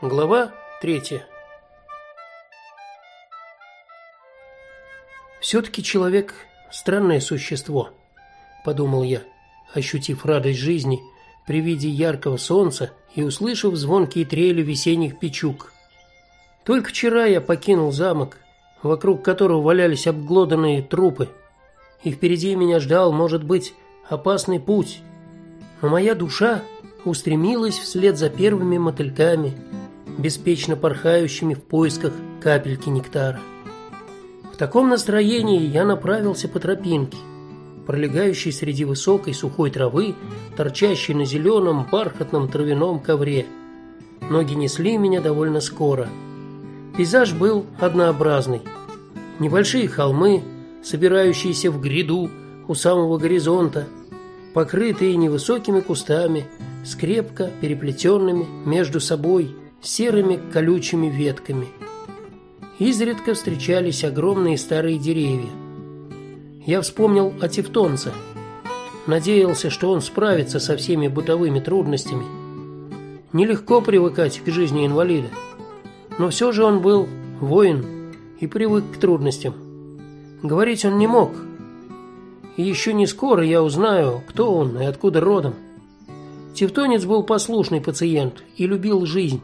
Глава третья. все таки человек странное существо, подумал я, ощутив радость жизни при виде яркого солнца и услышав звонкие трели весенних печуг. Только вчера я покинул замок, вокруг которого валялись обглоданные трупы, и впереди меня ждал, может быть, опасный путь. Но моя душа устремилась вслед за первыми мотыльками, беспечно порхающими в поисках капельки нектара. В таком настроении я направился по тропинке, пролегающей среди высокой сухой травы, торчащей на зеленом бархатном травяном ковре. Ноги несли меня довольно скоро. Пейзаж был однообразный. Небольшие холмы, собирающиеся в гряду у самого горизонта, покрытые невысокими кустами, с крепко переплетенными между собой серыми колючими ветками. Изредка встречались огромные старые деревья. Я вспомнил о Тевтонце. Надеялся, что он справится со всеми бытовыми трудностями. Нелегко привыкать к жизни инвалида. Но все же он был воин и привык к трудностям. Говорить он не мог. И еще не скоро я узнаю, кто он и откуда родом. Тевтонец был послушный пациент и любил жизнь.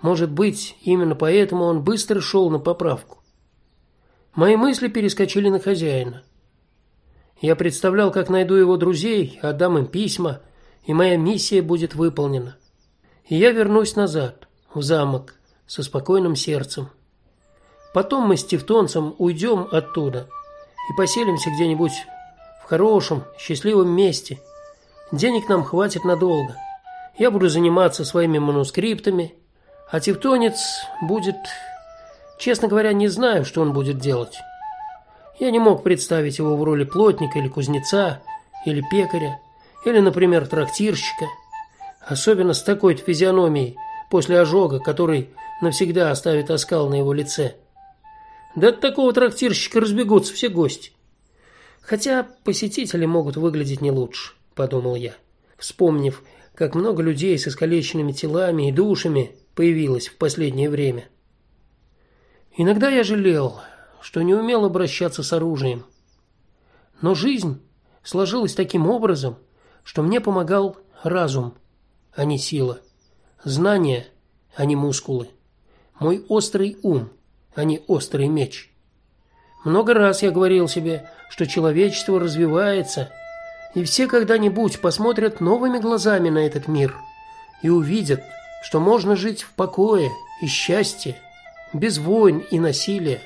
Может быть, именно поэтому он быстро шел на поправку. Мои мысли перескочили на хозяина. Я представлял, как найду его друзей, отдам им письма, и моя миссия будет выполнена. И я вернусь назад, в замок, со спокойным сердцем. Потом мы с Тевтонцем уйдем оттуда и поселимся где-нибудь в хорошем, счастливом месте, Денег нам хватит надолго. Я буду заниматься своими манускриптами, а Тевтонец будет, честно говоря, не знаю, что он будет делать. Я не мог представить его в роли плотника или кузнеца, или пекаря, или, например, трактирщика, особенно с такой физиономией после ожога, который навсегда оставит оскал на его лице. Да от такого трактирщика разбегутся все гости. Хотя посетители могут выглядеть не лучше подумал я, вспомнив, как много людей с искалеченными телами и душами появилось в последнее время. Иногда я жалел, что не умел обращаться с оружием. Но жизнь сложилась таким образом, что мне помогал разум, а не сила, знания, а не мускулы, мой острый ум, а не острый меч. Много раз я говорил себе, что человечество развивается и все когда-нибудь посмотрят новыми глазами на этот мир и увидят, что можно жить в покое и счастье, без войн и насилия,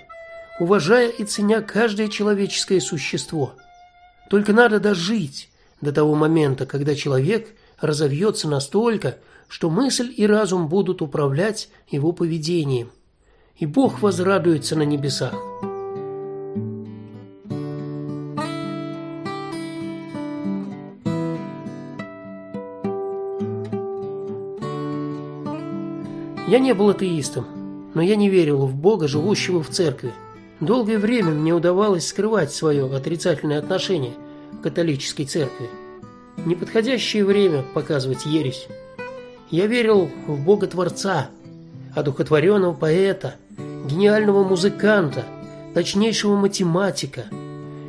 уважая и ценя каждое человеческое существо. Только надо дожить до того момента, когда человек разовьется настолько, что мысль и разум будут управлять его поведением, и Бог возрадуется на небесах. Я не был атеистом, но я не верил в Бога, живущего в церкви. Долгое время мне удавалось скрывать свое отрицательное отношение к католической церкви. Неподходящее время показывать ересь. Я верил в Бога Творца, одухотворенного поэта, гениального музыканта, точнейшего математика.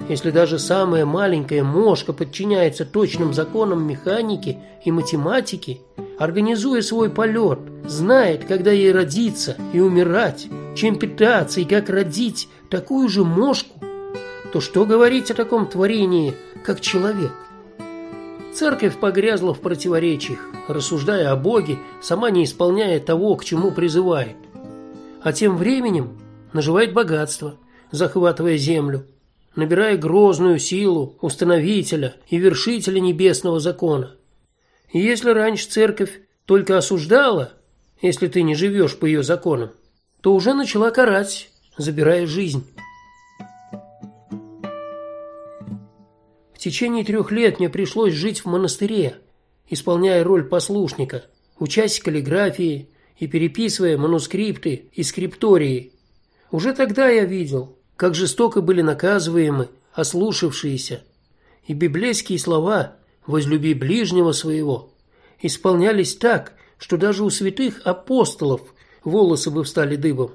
Если даже самая маленькая мошка подчиняется точным законам механики и математики, организуя свой полет, знает, когда ей родиться и умирать, чем питаться и как родить такую же мошку, то что говорить о таком творении, как человек? Церковь погрязла в противоречиях, рассуждая о Боге, сама не исполняя того, к чему призывает. А тем временем наживает богатство, захватывая землю, набирая грозную силу установителя и вершителя небесного закона. И если раньше церковь только осуждала, если ты не живешь по ее законам, то уже начала карать, забирая жизнь. В течение трех лет мне пришлось жить в монастыре, исполняя роль послушника, учась каллиграфии и переписывая манускрипты и скриптории. Уже тогда я видел, как жестоко были наказываемы ослушавшиеся, и библейские слова возлюби ближнего своего исполнялись так, что даже у святых апостолов волосы бы встали дыбом.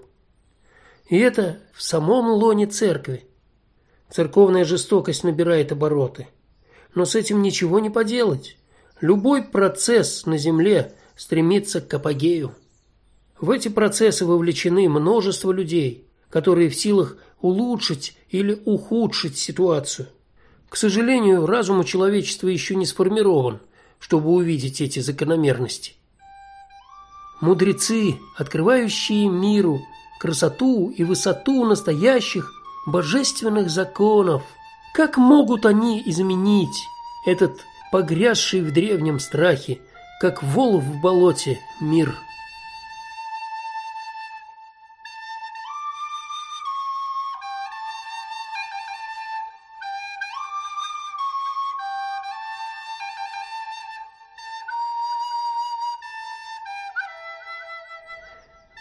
И это в самом лоне церкви. Церковная жестокость набирает обороты. Но с этим ничего не поделать. Любой процесс на земле стремится к апогею. В эти процессы вовлечены множество людей, которые в силах улучшить или ухудшить ситуацию. К сожалению, разум у человечества еще не сформирован, чтобы увидеть эти закономерности. Мудрецы, открывающие миру красоту и высоту настоящих божественных законов, как могут они изменить этот погрязший в древнем страхе, как вол в болоте, мир?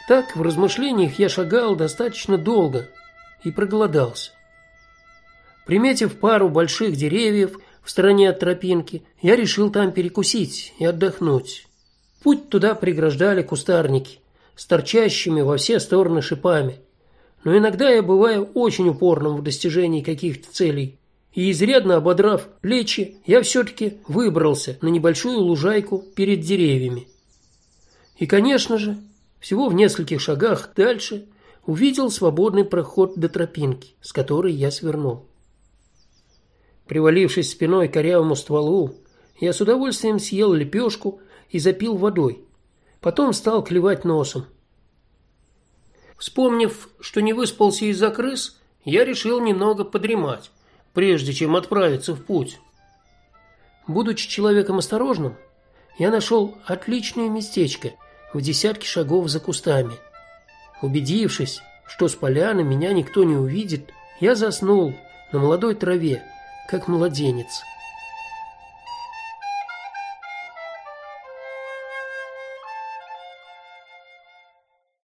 Так в размышлениях я шагал достаточно долго и проголодался. Приметив пару больших деревьев в стороне от тропинки, я решил там перекусить и отдохнуть. Путь туда преграждали кустарники с торчащими во все стороны шипами. Но иногда я бываю очень упорным в достижении каких-то целей. И изрядно ободрав плечи, я все таки выбрался на небольшую лужайку перед деревьями. И, конечно же, всего в нескольких шагах дальше увидел свободный проход до тропинки, с которой я свернул. Привалившись спиной к корявому стволу, я с удовольствием съел лепешку и запил водой. Потом стал клевать носом. Вспомнив, что не выспался из-за крыс, я решил немного подремать, прежде чем отправиться в путь. Будучи человеком осторожным, я нашел отличное местечко – в десятке шагов за кустами. Убедившись, что с поляны меня никто не увидит, я заснул на молодой траве, как младенец.